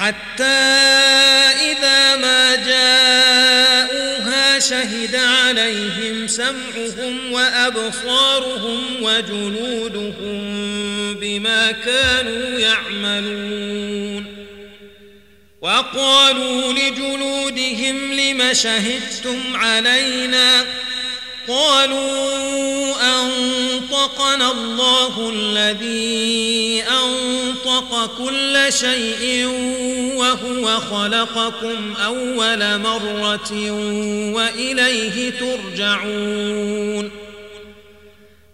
حتى إذا ما جاءوها شهد عليهم سمعهم وأبصارهم وجنودهم بما كانوا يعملون وقالوا لجلودهم لم شهدتم علينا قالوا أنطقنا الله الذي أنطقنا خلق كل شيء وهو خلقكم أول مرة وإليه ترجعون.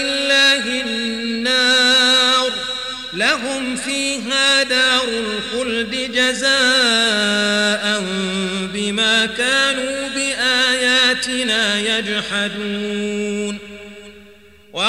الله النار. لهم فيها دار الخلد جزاء بما كانوا بآياتنا يجحدون.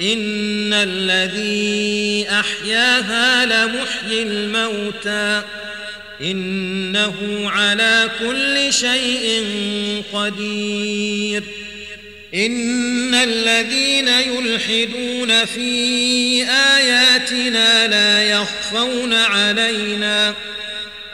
ان الذي احياها لمحيي الموتى انه على كل شيء قدير ان الذين يلحدون في اياتنا لا يخفون علينا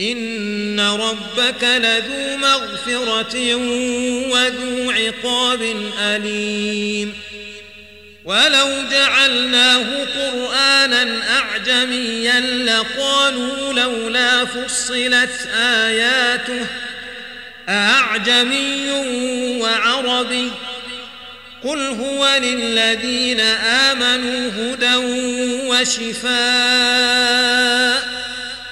ان ربك لذو مغفرة وذو عقاب أليم ولو جعلناه قرآنا أعجميا لقالوا لولا فصلت آياته أعجمي وعربي قل هو للذين آمنوا هدى وشفاء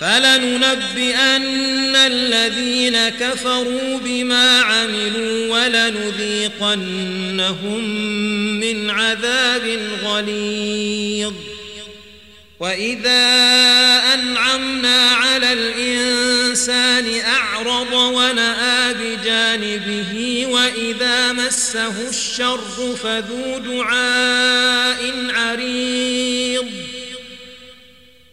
فلننبئن الذين كفروا بما عملوا ولنذيقنهم من عذاب غليظ وإذا أنعمنا على الإنسان أعرض ونآ بجانبه وإذا مسه الشر فذو دعاء عريض